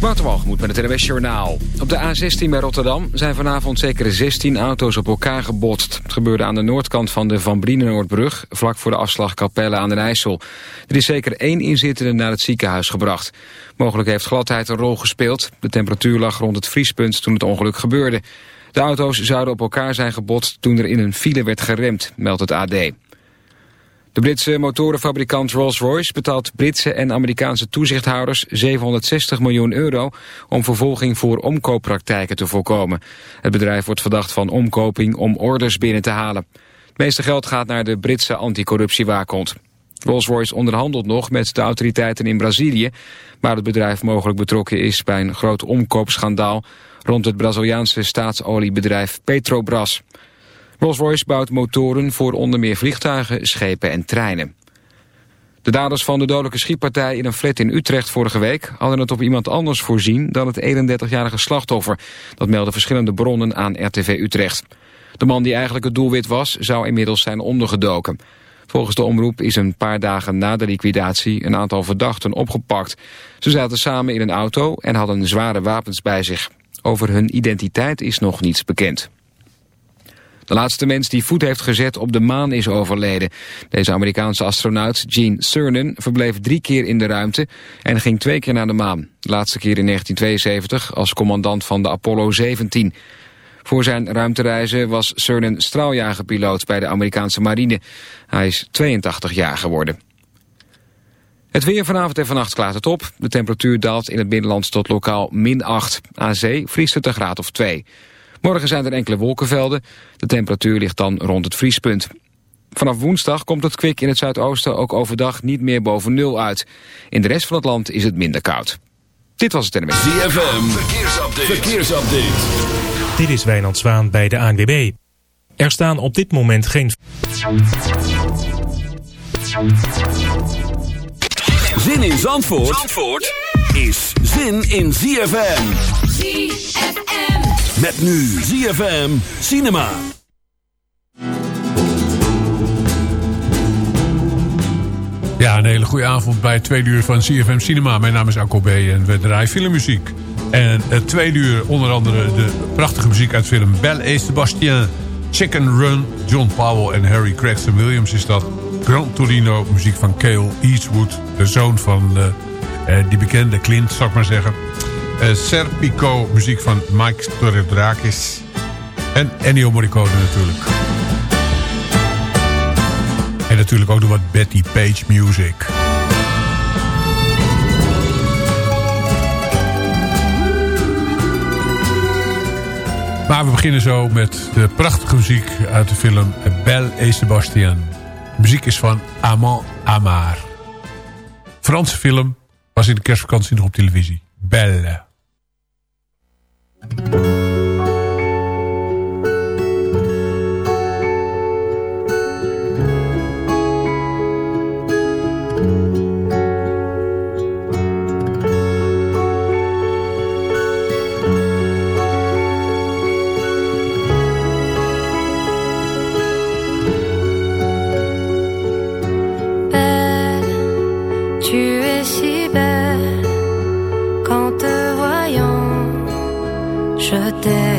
Waterwalgemoed met het NWS Journaal. Op de A16 bij Rotterdam zijn vanavond zeker 16 auto's op elkaar gebotst. Het gebeurde aan de noordkant van de Van Brienenoordbrug... vlak voor de afslag Capelle aan den IJssel. Er is zeker één inzittende naar het ziekenhuis gebracht. Mogelijk heeft gladheid een rol gespeeld. De temperatuur lag rond het vriespunt toen het ongeluk gebeurde. De auto's zouden op elkaar zijn gebotst toen er in een file werd geremd, meldt het AD. De Britse motorenfabrikant Rolls-Royce betaalt Britse en Amerikaanse toezichthouders 760 miljoen euro om vervolging voor omkooppraktijken te voorkomen. Het bedrijf wordt verdacht van omkoping om orders binnen te halen. Het meeste geld gaat naar de Britse anticorruptiewaakhond. Rolls-Royce onderhandelt nog met de autoriteiten in Brazilië, waar het bedrijf mogelijk betrokken is bij een groot omkoopschandaal rond het Braziliaanse staatsoliebedrijf Petrobras. Rolls-Royce bouwt motoren voor onder meer vliegtuigen, schepen en treinen. De daders van de dodelijke schietpartij in een flat in Utrecht vorige week... hadden het op iemand anders voorzien dan het 31-jarige slachtoffer. Dat melden verschillende bronnen aan RTV Utrecht. De man die eigenlijk het doelwit was, zou inmiddels zijn ondergedoken. Volgens de omroep is een paar dagen na de liquidatie een aantal verdachten opgepakt. Ze zaten samen in een auto en hadden zware wapens bij zich. Over hun identiteit is nog niets bekend. De laatste mens die voet heeft gezet op de maan is overleden. Deze Amerikaanse astronaut Gene Cernan verbleef drie keer in de ruimte en ging twee keer naar de maan. De laatste keer in 1972 als commandant van de Apollo 17. Voor zijn ruimtereizen was Cernan straaljagerpiloot bij de Amerikaanse marine. Hij is 82 jaar geworden. Het weer vanavond en vannacht klaart het op. De temperatuur daalt in het binnenland tot lokaal min 8. Aan zee vriest het een graad of 2. Morgen zijn er enkele wolkenvelden. De temperatuur ligt dan rond het vriespunt. Vanaf woensdag komt het kwik in het zuidoosten ook overdag niet meer boven nul uit. In de rest van het land is het minder koud. Dit was het NMS. ZFM, verkeersupdate. verkeersupdate. Dit is Wijnand Zwaan bij de ANWB. Er staan op dit moment geen... Zin in Zandvoort, Zandvoort is zin in ZFM. ZFM. Met nu ZFM Cinema. Ja, een hele goede avond bij het tweede uur van CFM Cinema. Mijn naam is Akko B. en we draaien filmmuziek. En het tweede uur onder andere de prachtige muziek uit film Belle et. Chicken Run, John Powell en Harry Gregson Williams is dat. Gran Torino, muziek van Cale Eastwood, de zoon van uh, uh, die bekende Clint, zal ik maar zeggen. Uh, Serpico, muziek van Mike Storedrakis. En Ennio Morricone natuurlijk. En natuurlijk ook nog wat Betty Page music. Maar we beginnen zo met de prachtige muziek uit de film Belle et Sébastien. De muziek is van Amand Amar. Franse film, was in de kerstvakantie nog op televisie. Belle. Thank you. je t'aime.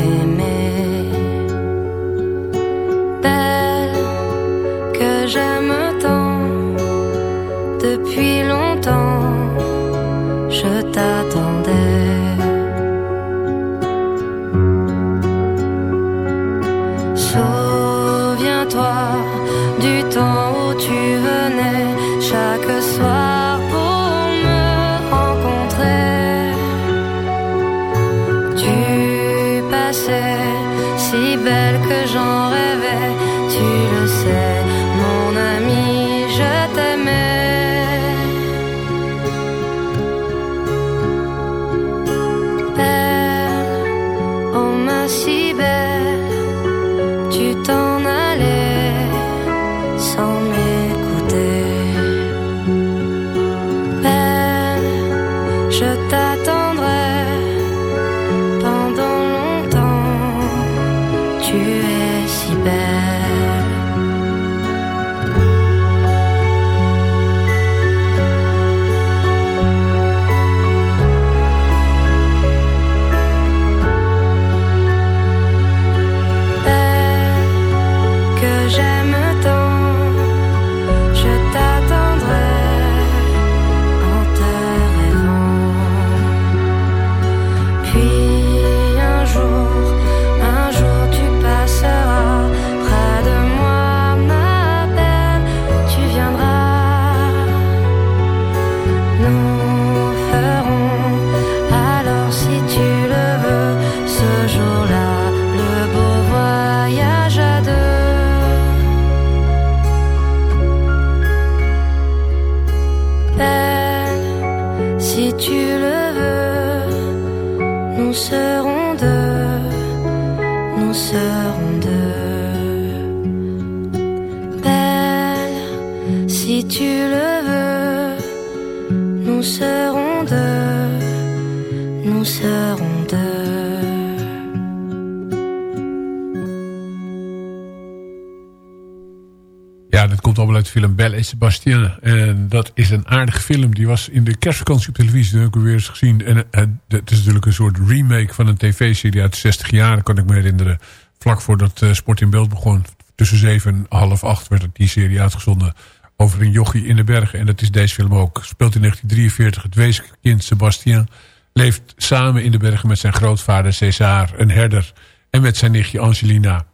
Komt allemaal uit de film Belle et Sébastien. En dat is een aardige film. Die was in de kerstvakantie op televisie. Heb ik weer eens gezien. En het is natuurlijk een soort remake van een tv-serie uit de 60 jaar. kan ik me herinneren. Vlak voordat uh, Sport in Beeld begon. Tussen zeven en half acht werd die serie uitgezonden. Over een jochie in de bergen. En dat is deze film ook. Speelt in 1943 het wezenkind Sebastien. Leeft samen in de bergen met zijn grootvader César, een herder. En met zijn nichtje Angelina.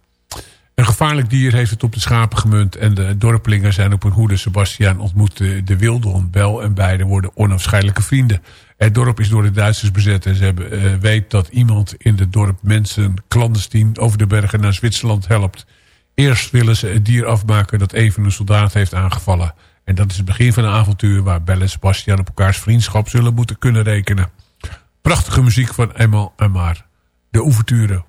Een gevaarlijk dier heeft het op de schapen gemunt... en de dorpelingen zijn op hun hoede. Sebastian ontmoet de, de wilde Bel en beiden worden onafscheidelijke vrienden. Het dorp is door de Duitsers bezet en ze hebben, uh, weet dat iemand in het dorp mensen clandestien over de bergen naar Zwitserland helpt. Eerst willen ze het dier afmaken dat even een soldaat heeft aangevallen. En dat is het begin van een avontuur waar Belle en Sebastian op elkaars vriendschap zullen moeten kunnen rekenen. Prachtige muziek van Emma en Maar. De ouverture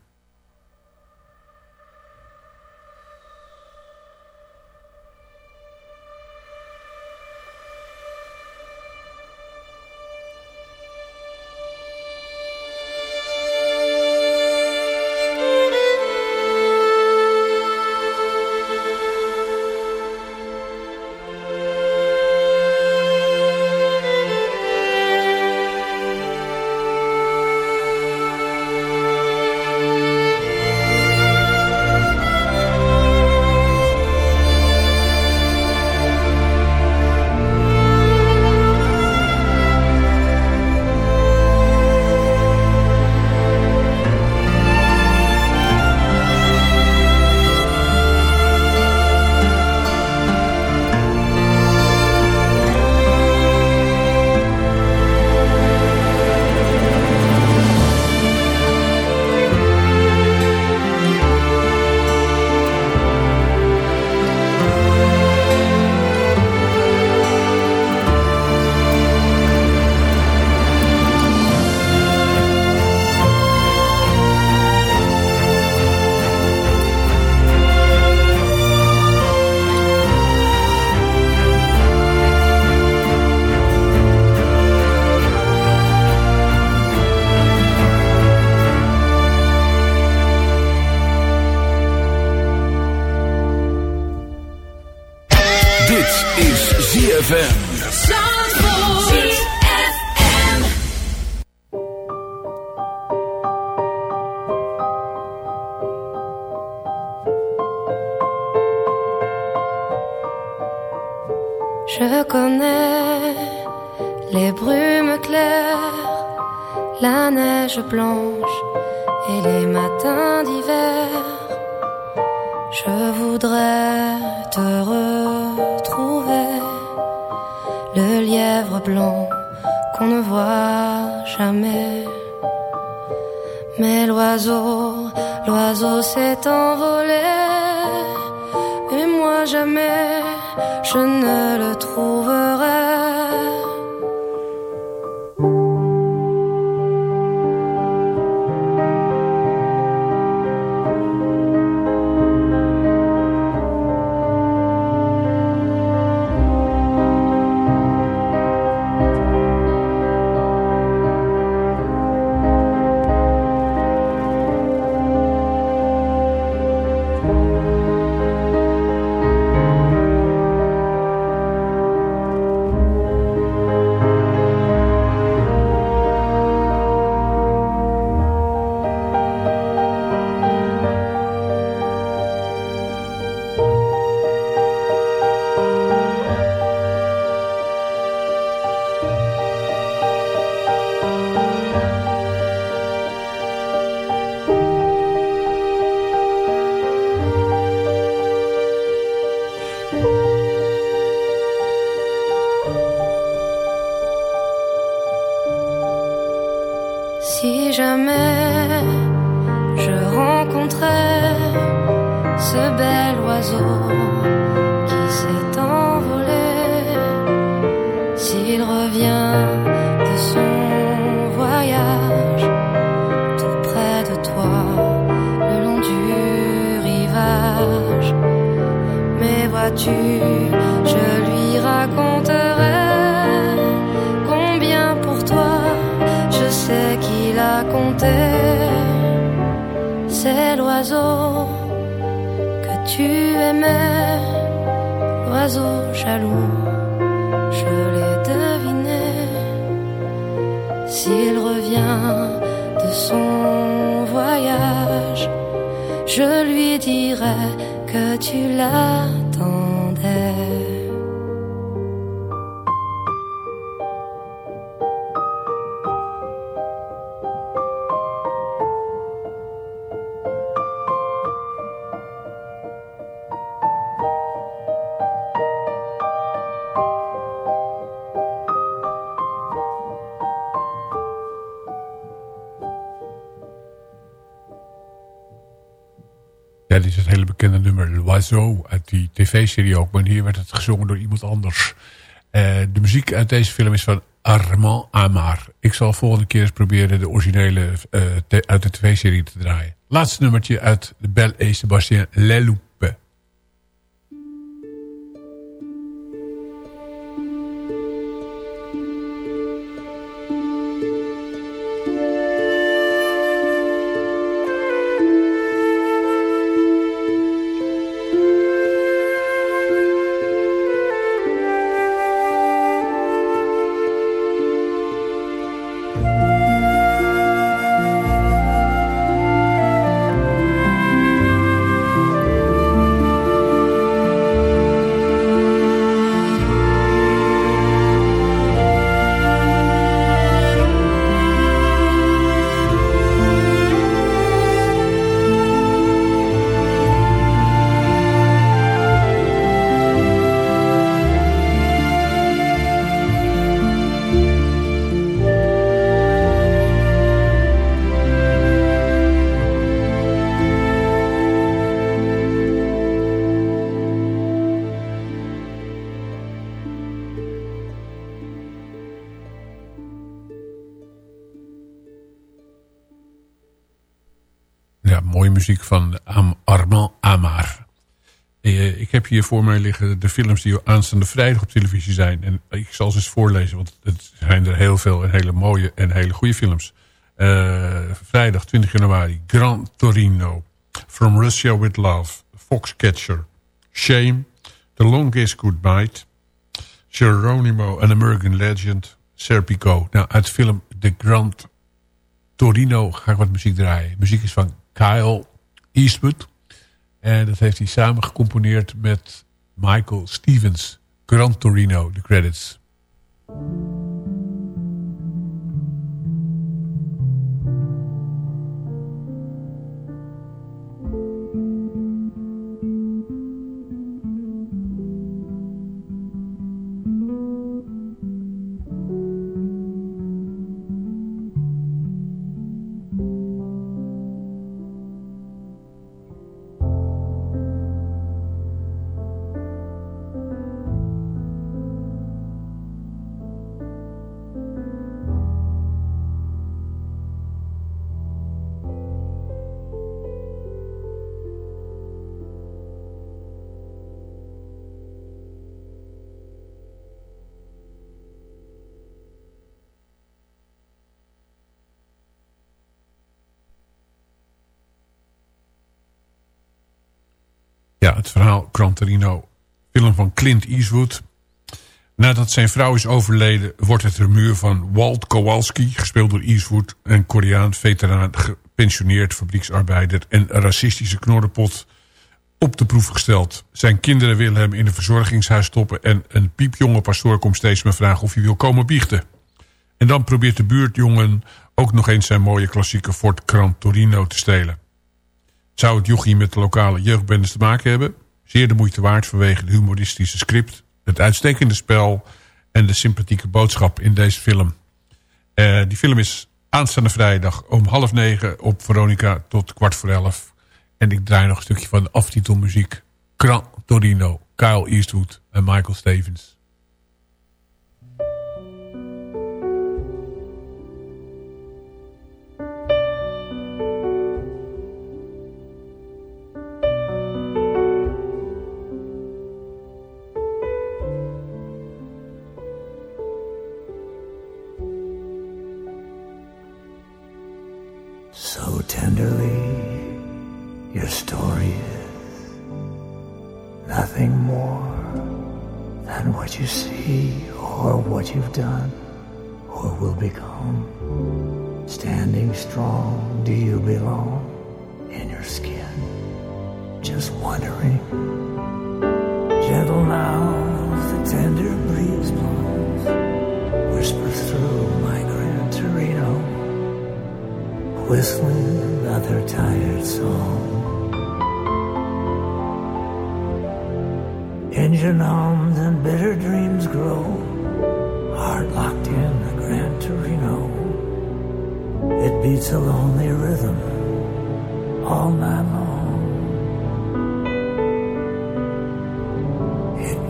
jamais je ne le trouverai. S'il revient de son voyage, je lui dirai que tu l'attendais. L'Oiseau uit die tv-serie ook. Maar hier werd het gezongen door iemand anders. Uh, de muziek uit deze film is van Armand Amar. Ik zal volgende keer eens proberen de originele uh, uit de tv-serie te draaien. Laatste nummertje uit de Belle et Sébastien Leloup. Muziek van Armand Amar. Eh, ik heb hier voor mij liggen de films die aanstaande vrijdag op televisie zijn. En ik zal ze eens voorlezen, want het zijn er heel veel en hele mooie en hele goede films. Uh, vrijdag 20 januari, Gran Torino, From Russia with Love, Foxcatcher, Shame, The Longest Goodbye, Geronimo, An American Legend, Serpico. Nou, uit film The Grand Torino ga ik wat muziek draaien. muziek is van Kyle Eastwood. En dat heeft hij samen gecomponeerd met Michael Stevens. Gran Torino, de credits. Film van Clint Eastwood. Nadat zijn vrouw is overleden, wordt het muur van Walt Kowalski... gespeeld door Eastwood, een Koreaan veteraan... gepensioneerd fabrieksarbeider en racistische knorrenpot... op de proef gesteld. Zijn kinderen willen hem in een verzorgingshuis stoppen... en een piepjonge pastoor komt steeds maar vragen of hij wil komen biechten. En dan probeert de buurtjongen ook nog eens zijn mooie klassieke Ford Gran Torino te stelen. Zou het jochie met de lokale jeugdbendes te maken hebben? Zeer de moeite waard vanwege de humoristische script... het uitstekende spel en de sympathieke boodschap in deze film. Uh, die film is aanstaande vrijdag om half negen op Veronica tot kwart voor elf. En ik draai nog een stukje van de aftitelmuziek. Gran Torino, Kyle Eastwood en Michael Stevens.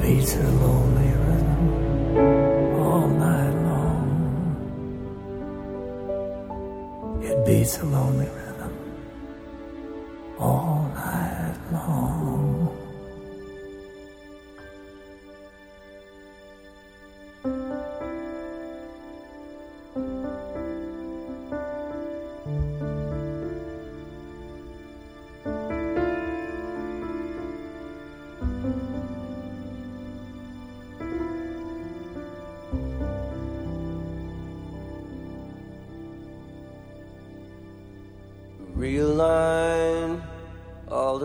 Beats a lonely rhythm all night long. It beats a lonely rhythm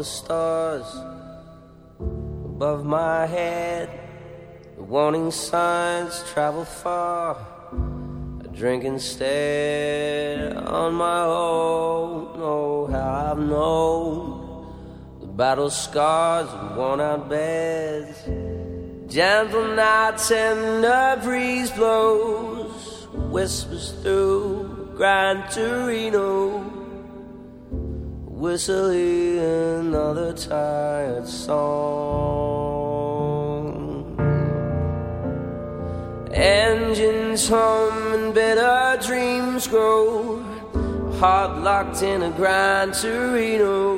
the stars above my head. The warning signs travel far. I drink instead on my own. Oh, how I've known the battle scars and worn out beds. Gentle nights and a breeze blows, whispers through Gran Torino whistling another tired song. Engines hum and better dreams grow, heart locked in a Gran Torino.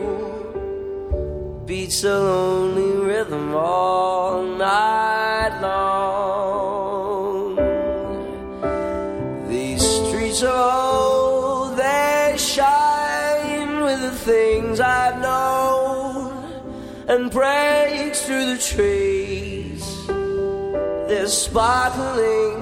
Beats a lonely rhythm all night long. Breaks through the trees. They're sparkling.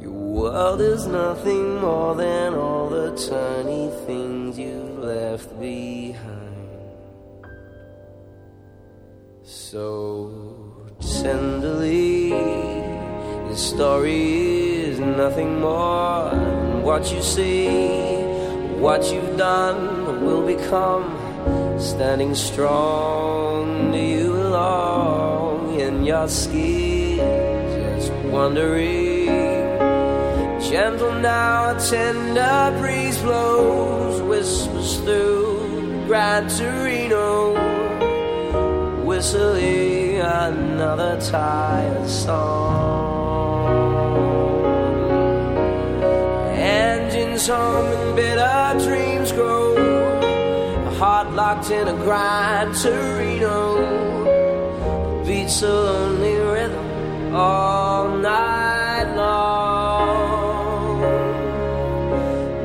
Your world is nothing more than all the tiny things you've left behind. So tenderly, the story is nothing more than what you see, what you've done will become. Standing strong, you belong in your skin? Just wondering. Gentle now, a tender breeze blows, whispers through Gran Torino whistling another tired song. Engines hum and bitter dreams grow. Locked in a Gran Torino beats a lonely rhythm all night long.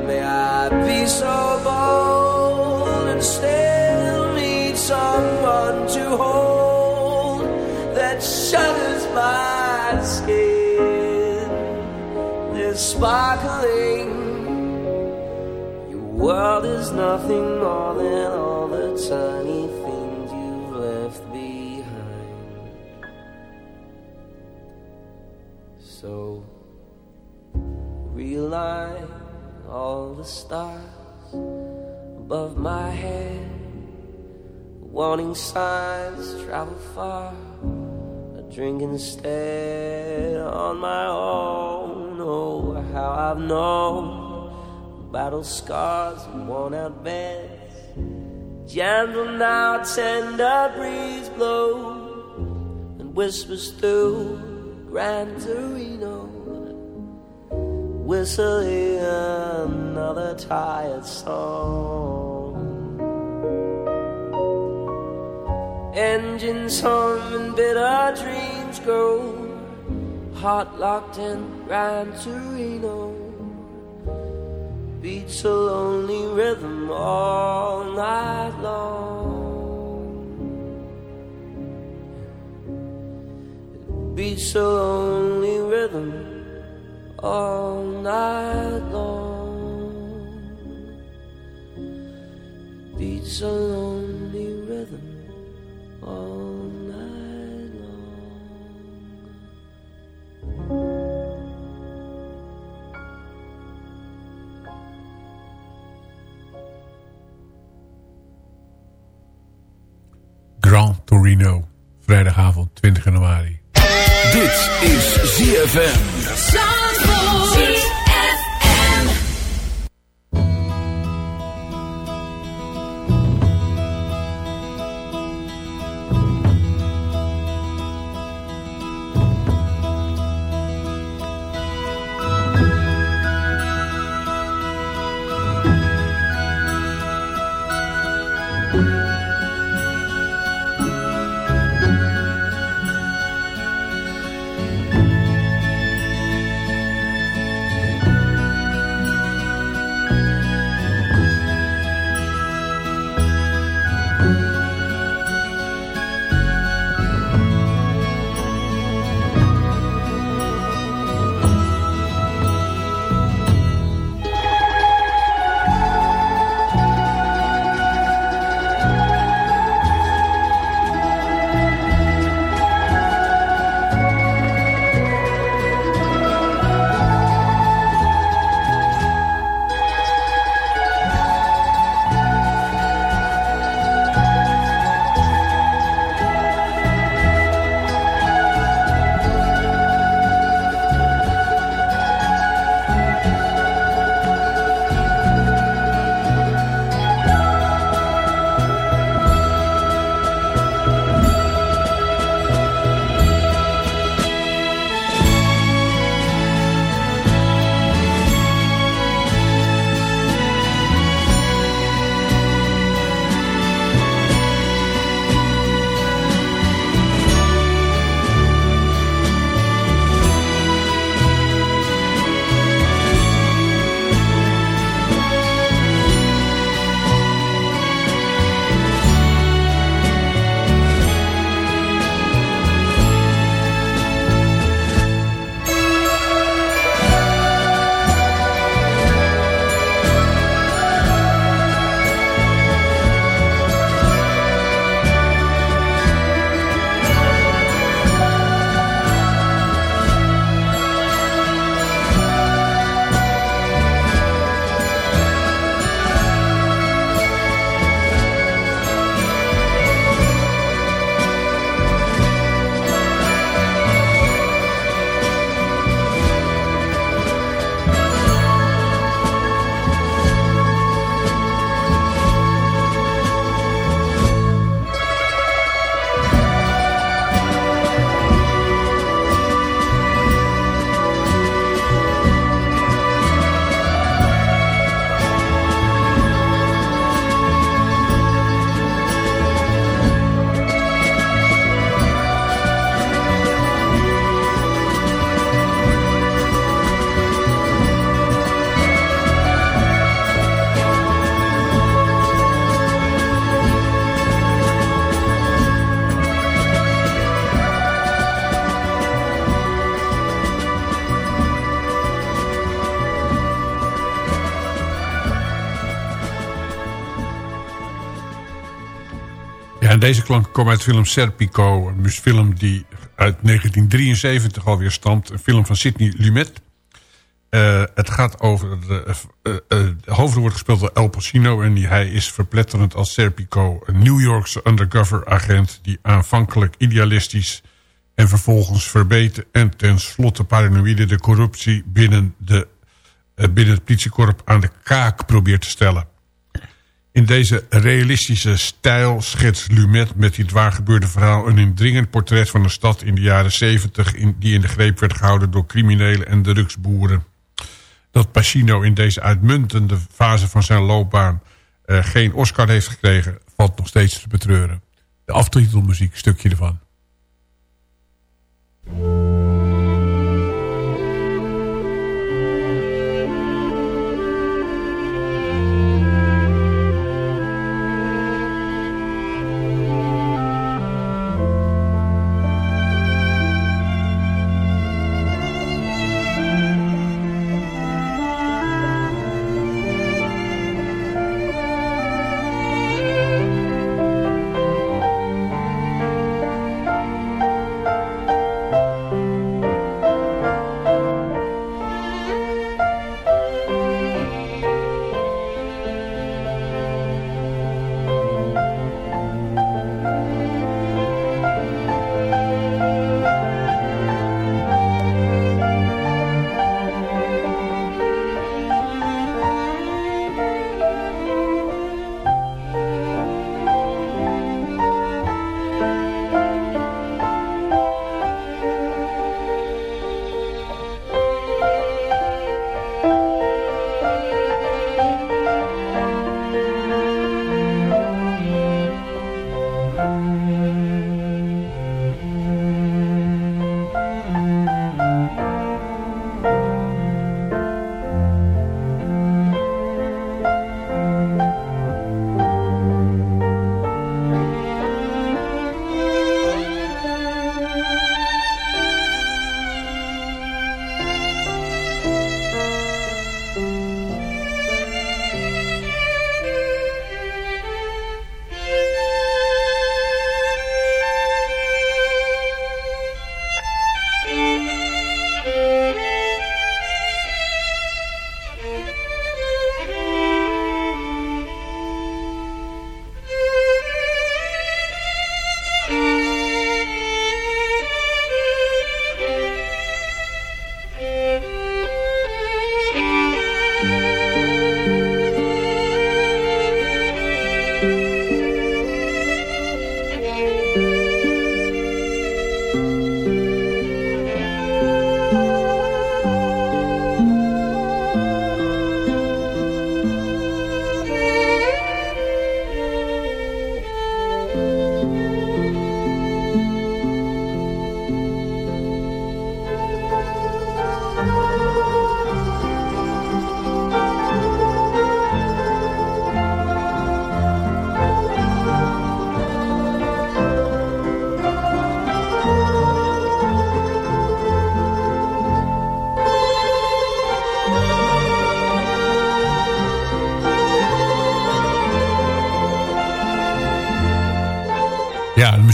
May I be so bold and still need someone to hold that shudders my skin. They're sparkling. World is nothing more than all the tiny things you've left behind. So realign all the stars above my head. Warning signs travel far. A drink instead on my own. Oh, how I've known battle scars and worn out beds. Gentle now, tender breeze blows and whispers through Gran Torino. Whistling another tired song. Engines hum and bitter dreams go. Heart locked in Gran Torino. Beats a lonely rhythm all night long. It beats a lonely rhythm all night long. Beats a lonely Vrijdagavond 20 januari. Dit is ZFM. Deze klanken komen uit film Serpico. Een film die uit 1973 alweer stamt. Een film van Sidney Lumet. Uh, het gaat over... De, uh, hoofdrol wordt gespeeld door El Pacino. En hij is verpletterend als Serpico. Een New Yorkse undercover agent... die aanvankelijk idealistisch en vervolgens verbeten... en tenslotte paranoïde de corruptie binnen, de, binnen het politiekorp aan de kaak probeert te stellen. In deze realistische stijl schetst Lumet met dit waargebeurde verhaal... een indringend portret van een stad in de jaren 70... In, die in de greep werd gehouden door criminelen en drugsboeren. Dat Pacino in deze uitmuntende fase van zijn loopbaan... Uh, geen Oscar heeft gekregen, valt nog steeds te betreuren. De aftitelmuziek, stukje ervan.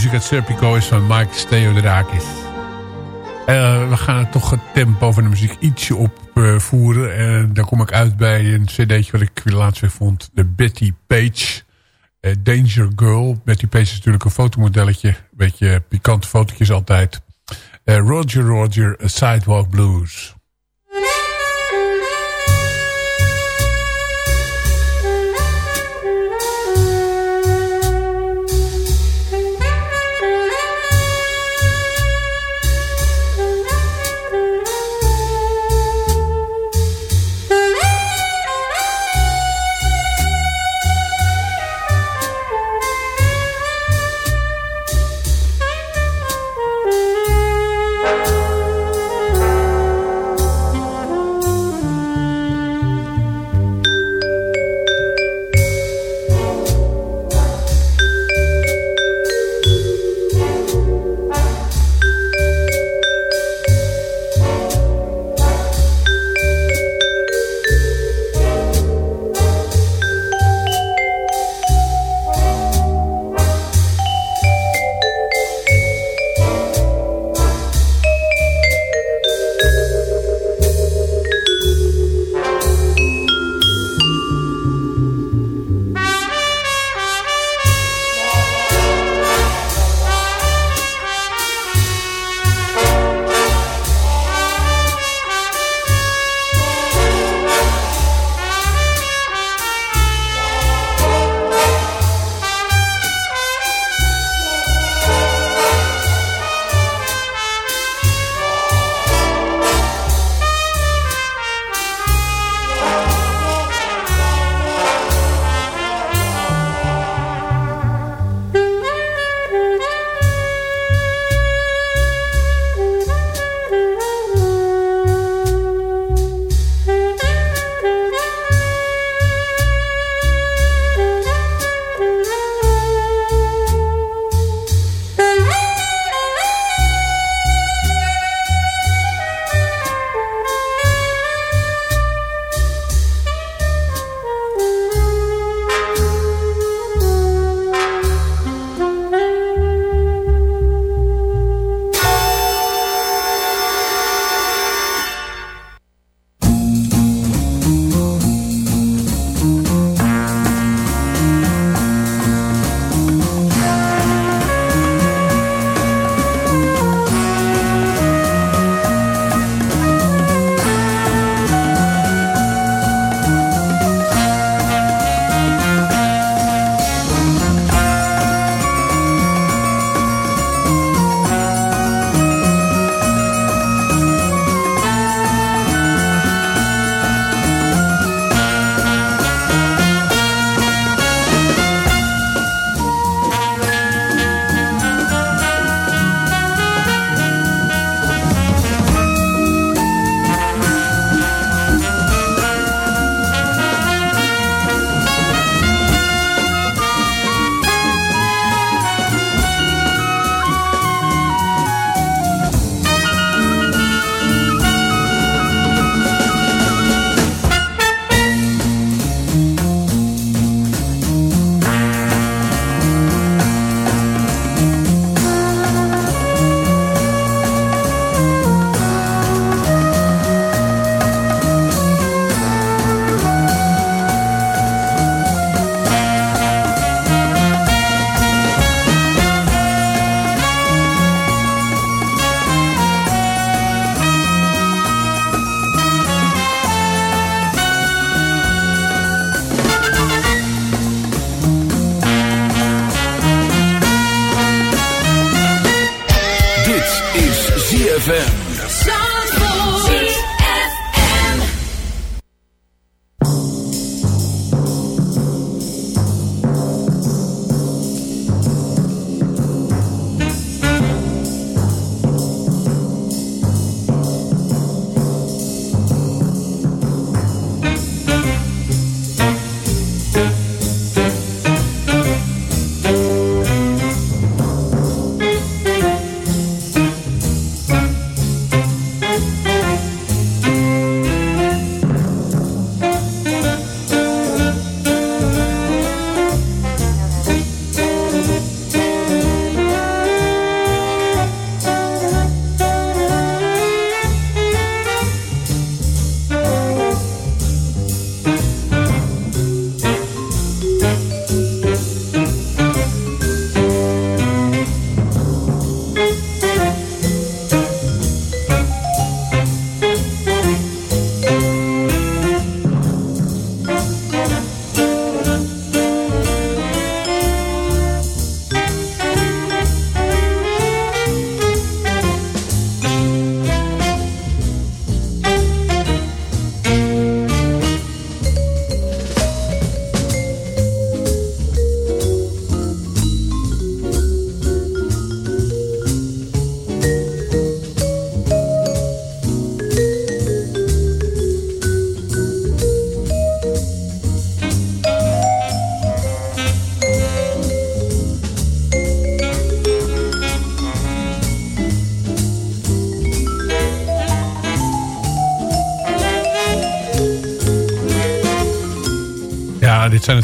Muziek uit Serpico is van Mike Steodorakis. Uh, we gaan toch het tempo van de muziek ietsje opvoeren. En dan kom ik uit bij een cd'tje wat ik laatst weer vond. De Betty Page. Uh, Danger Girl. Betty Page is natuurlijk een fotomodelletje. Een beetje pikante fotootjes altijd. Roger Roger, Sidewalk Blues.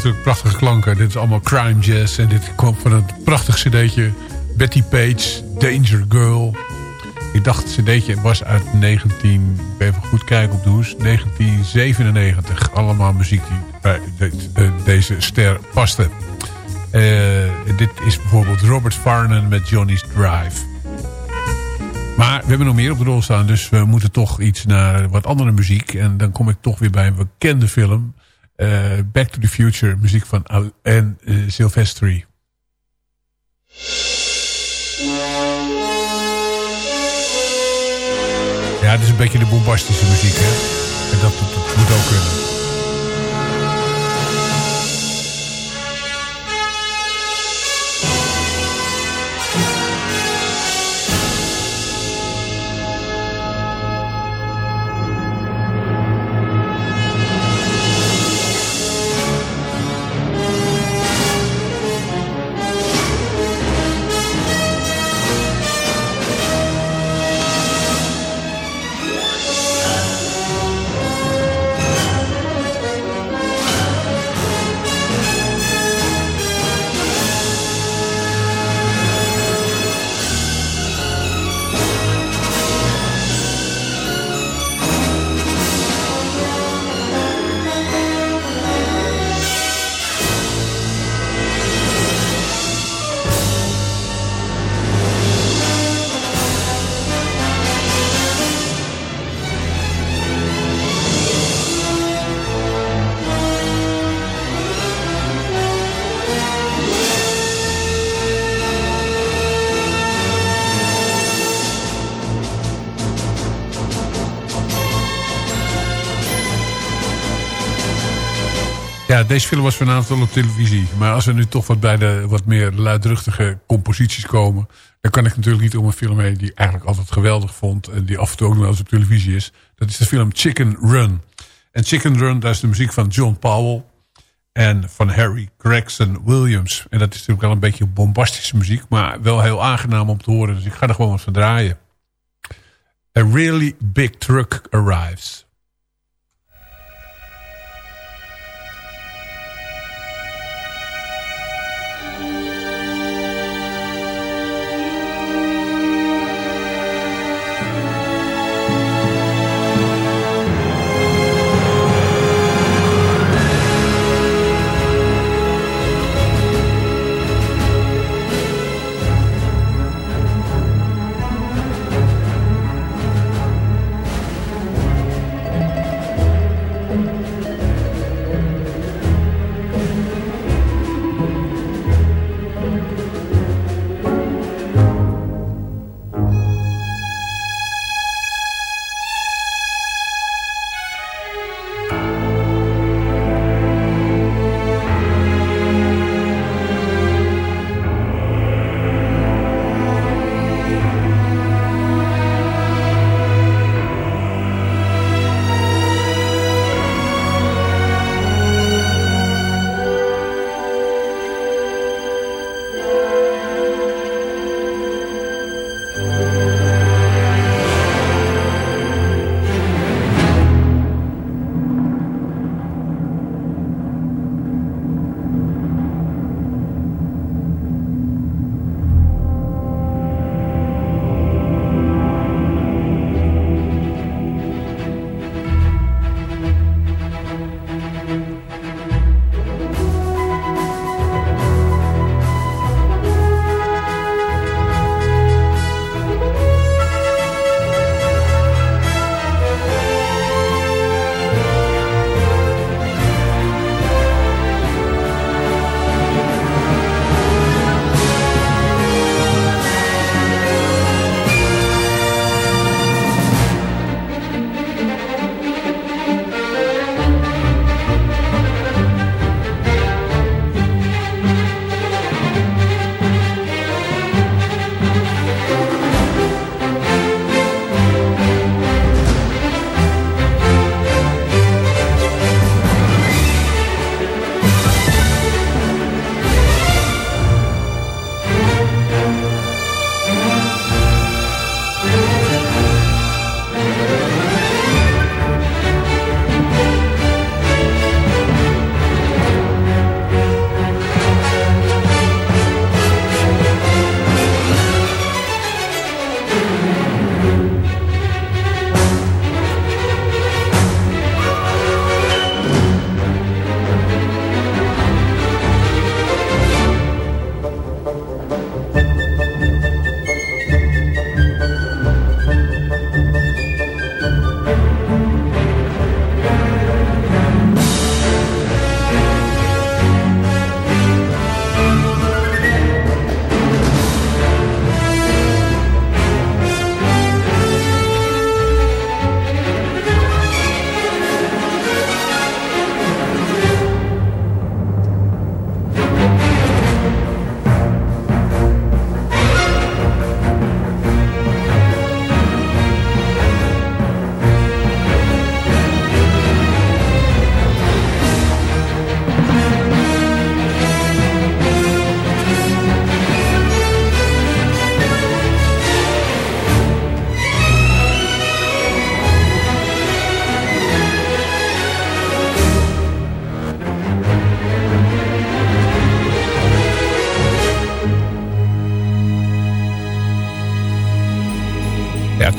Zijn natuurlijk prachtige klanken. Dit is allemaal crime jazz. En dit komt van een prachtig cd'tje. Betty Page, Danger Girl. Ik dacht het cd'tje was uit 19... Even goed kijken op de hoes. 1997. Allemaal muziek die bij eh, deze ster paste. Uh, dit is bijvoorbeeld Robert Farnan met Johnny's Drive. Maar we hebben nog meer op de rol staan. Dus we moeten toch iets naar wat andere muziek. En dan kom ik toch weer bij een bekende film. Uh, Back to the Future. Muziek van Al en uh, Silvestri. Ja, het is een beetje de bombastische muziek. Hè? En dat, dat moet ook kunnen. Deze film was vanavond wel op televisie. Maar als we nu toch wat bij de wat meer luidruchtige composities komen... dan kan ik natuurlijk niet om een film heen die ik eigenlijk altijd geweldig vond... en die af en toe ook nog eens op televisie is. Dat is de film Chicken Run. En Chicken Run, daar is de muziek van John Powell... en van Harry Gregson Williams. En dat is natuurlijk wel een beetje bombastische muziek... maar wel heel aangenaam om te horen. Dus ik ga er gewoon wat van draaien. A really big truck arrives...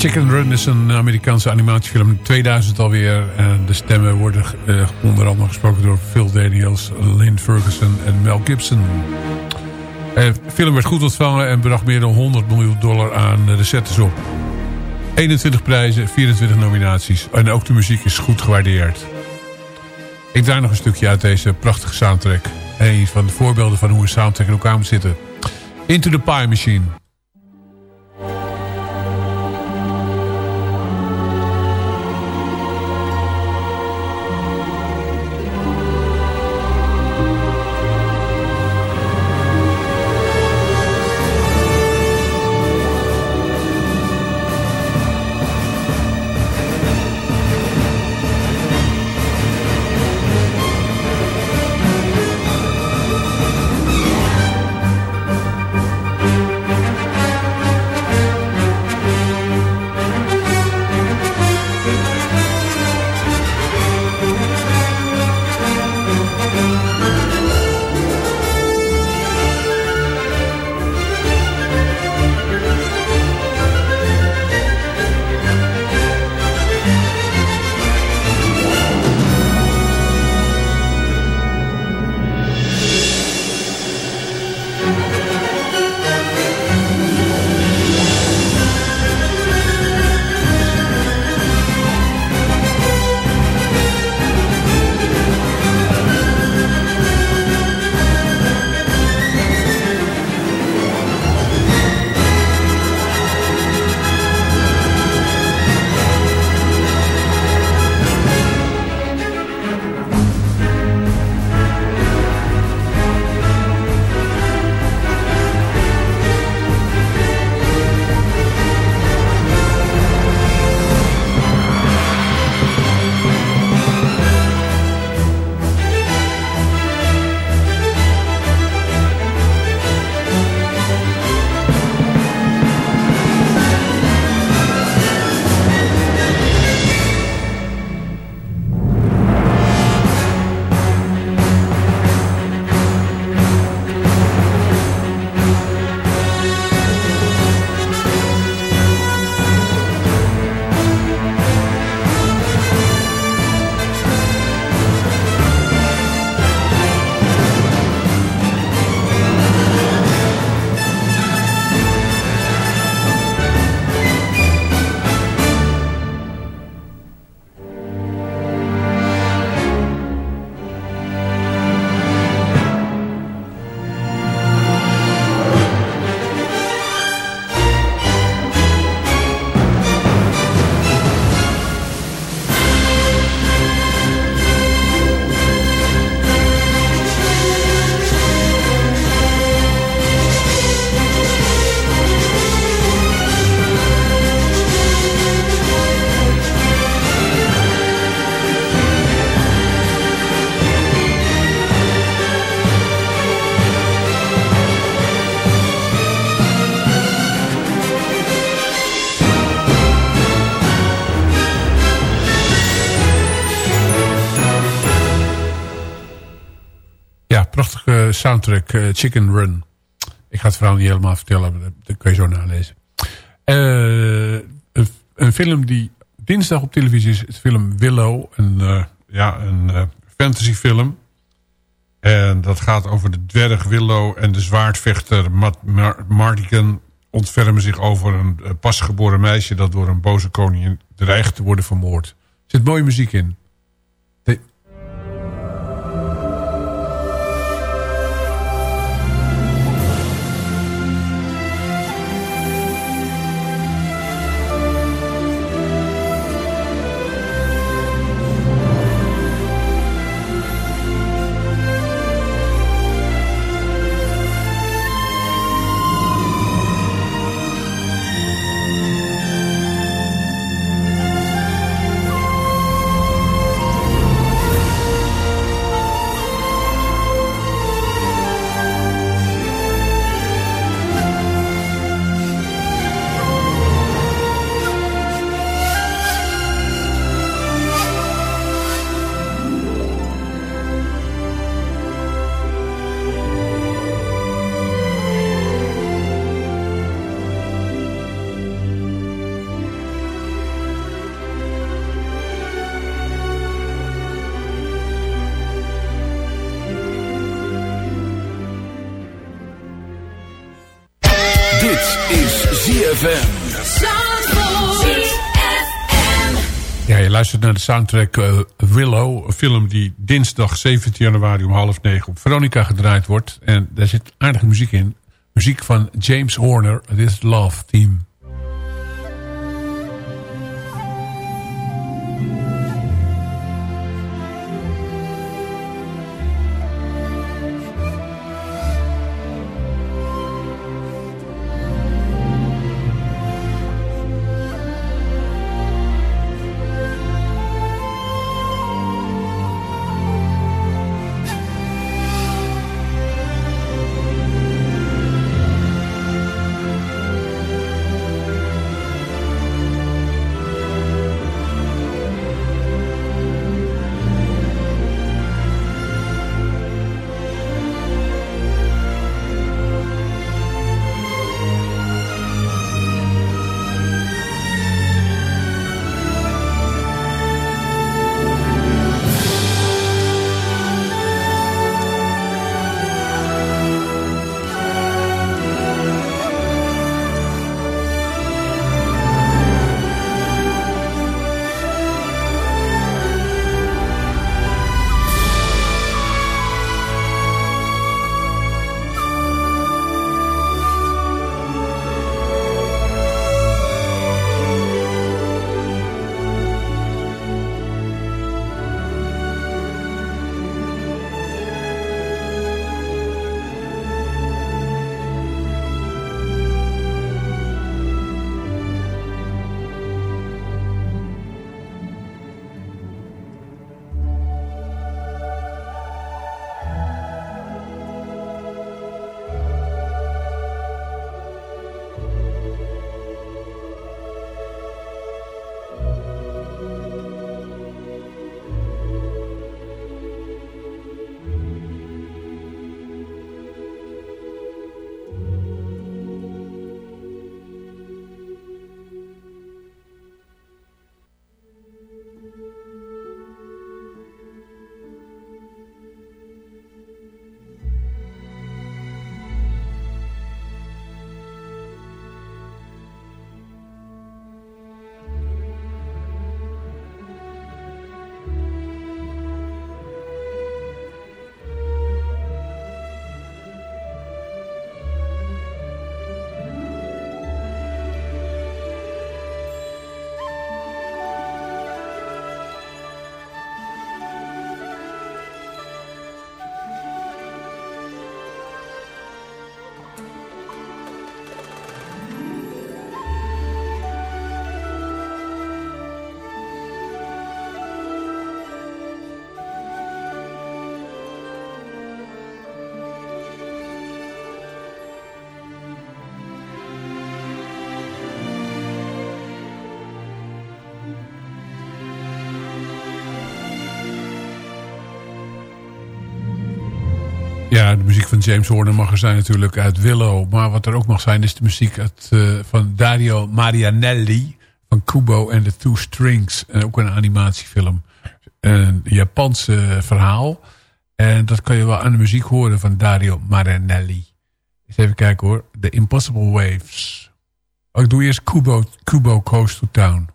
Chicken Run is een Amerikaanse animatiefilm 2000 alweer. En de stemmen worden uh, onder andere gesproken door Phil Daniels, Lynn Ferguson en Mel Gibson. Eh, de film werd goed ontvangen en bracht meer dan 100 miljoen dollar aan recettes op. 21 prijzen, 24 nominaties. En ook de muziek is goed gewaardeerd. Ik draai nog een stukje uit deze prachtige soundtrack. Een van de voorbeelden van hoe een soundtrack in elkaar moet zitten. Into the Pie Machine. Soundtrack uh, Chicken Run. Ik ga het verhaal niet helemaal vertellen, dat kun je zo nalezen. Uh, een, een, film die dinsdag op televisie is, het film Willow. Een, ja, een fantasyfilm. En dat gaat over de dwerg Willow en de zwaardvechter Mat Mar Mardigan ontfermen zich over een pasgeboren meisje dat door een boze koningin dreigt te worden vermoord. Er zit mooie muziek in. Naar de soundtrack uh, Willow. Een film die dinsdag 17 januari om half negen op Veronica gedraaid wordt. En daar zit aardige muziek in. Muziek van James Horner, This Love Theme. Ja, de muziek van James Horner mag er zijn natuurlijk uit Willow. Maar wat er ook mag zijn is de muziek uh, van Dario Marianelli. Van Kubo and the Two Strings. En ook een animatiefilm. Een Japanse verhaal. En dat kan je wel aan de muziek horen van Dario Marianelli. Eens even kijken hoor. The Impossible Waves. Oh, ik doe eerst Kubo, Kubo Coast to Town.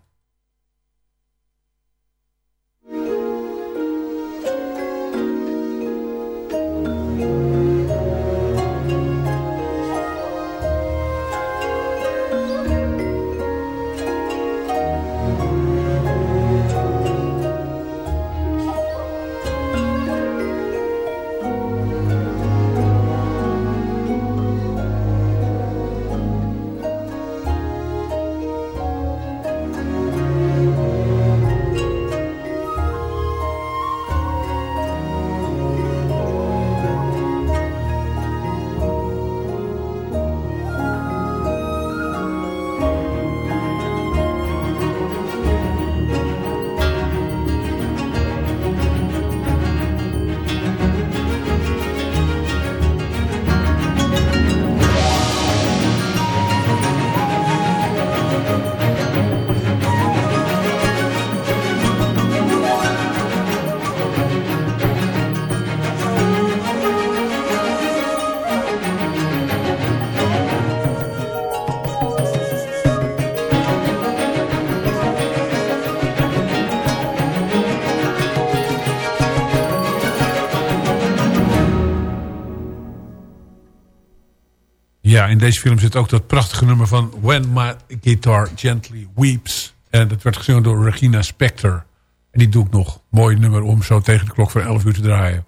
in deze film zit ook dat prachtige nummer van When My Guitar Gently Weeps. En dat werd gezongen door Regina Spector. En die doe ik nog. Mooi nummer om zo tegen de klok voor 11 uur te draaien.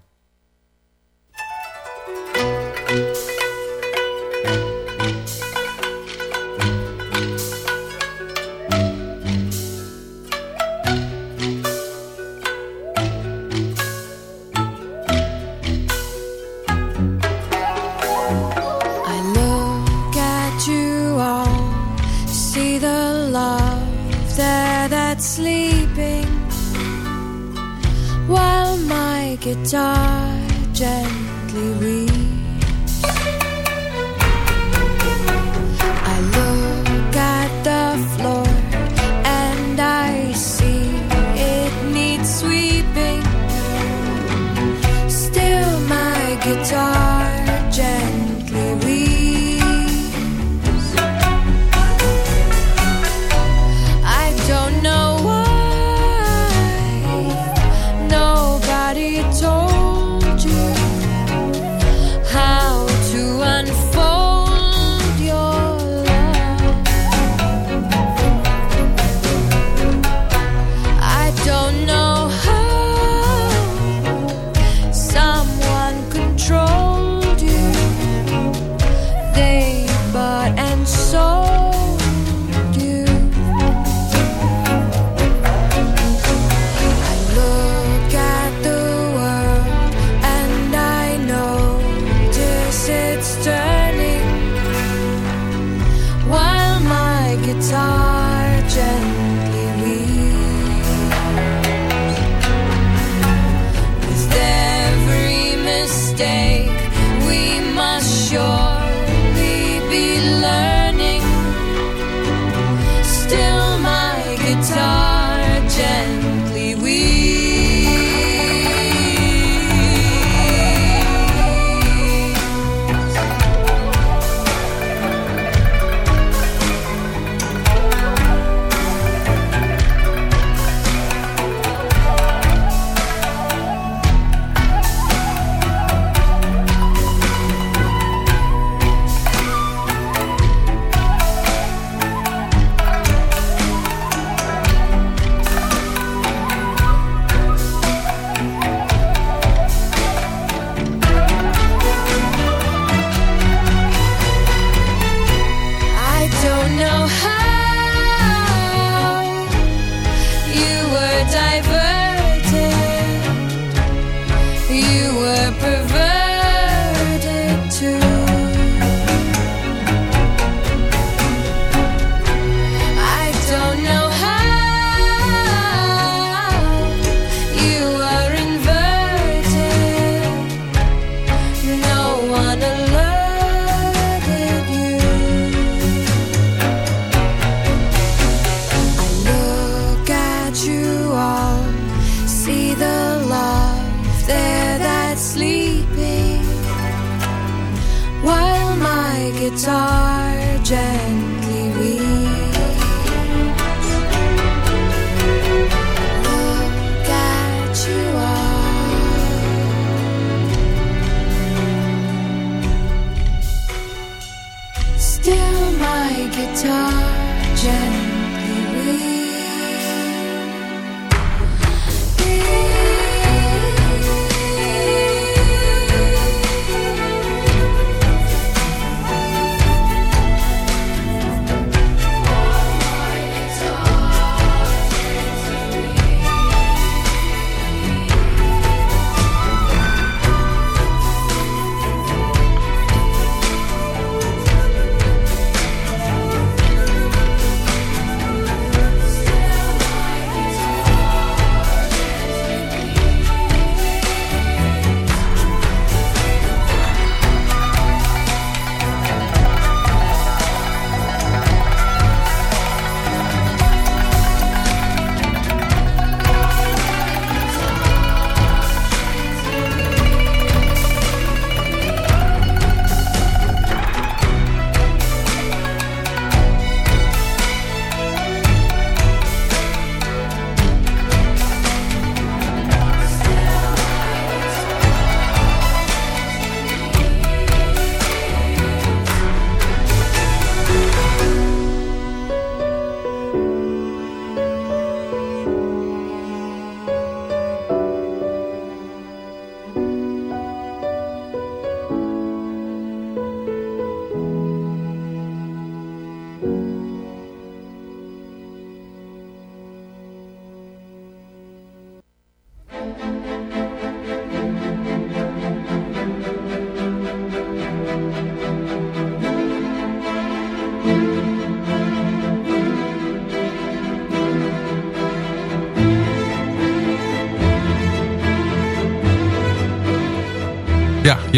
gently we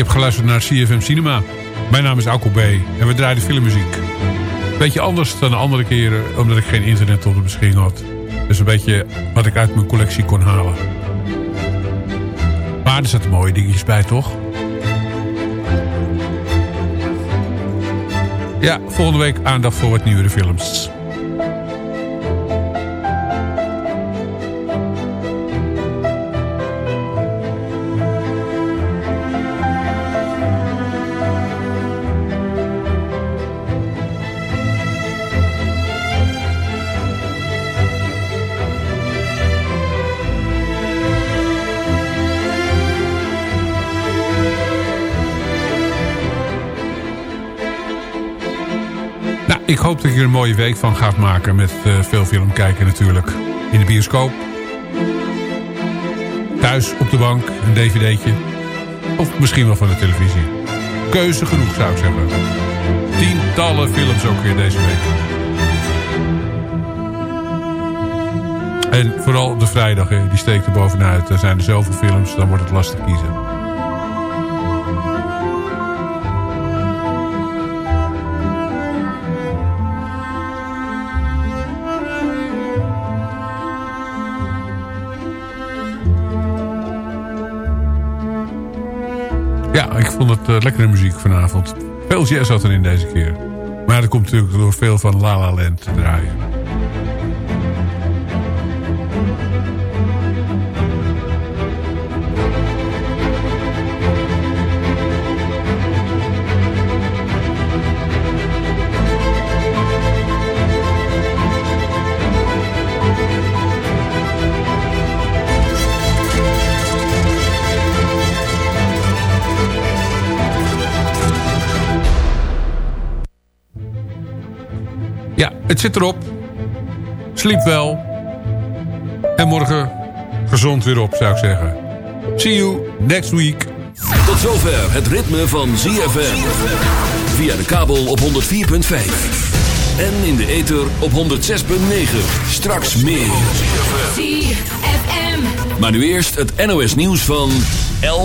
je hebt geluisterd naar CFM Cinema. Mijn naam is Alko B. En we draaien filmmuziek. Beetje anders dan de andere keren, omdat ik geen internet tot de beschikking had. Dus een beetje wat ik uit mijn collectie kon halen. Maar er zaten mooie dingetjes bij, toch? Ja, volgende week aandacht voor wat nieuwere films. Ik hoop dat je er een mooie week van gaat maken met uh, veel film kijken natuurlijk. In de bioscoop. Thuis op de bank, een dvd'tje. Of misschien wel van de televisie. Keuze genoeg zou ik zeggen. Tientallen films ook weer deze week. En vooral de vrijdag, die steekt er bovenuit. Er zijn er zoveel films, dan wordt het lastig kiezen. Ik vond het uh, lekkere muziek vanavond. Veel jazz zat in deze keer. Maar dat komt natuurlijk door veel van La La Land te draaien. Het zit erop. Sliep wel. En morgen gezond weer op, zou ik zeggen. See you next week. Tot zover het ritme van ZFM. Via de kabel op 104.5. En in de ether op 106.9. Straks meer. ZFM. Maar nu eerst het NOS nieuws van 11.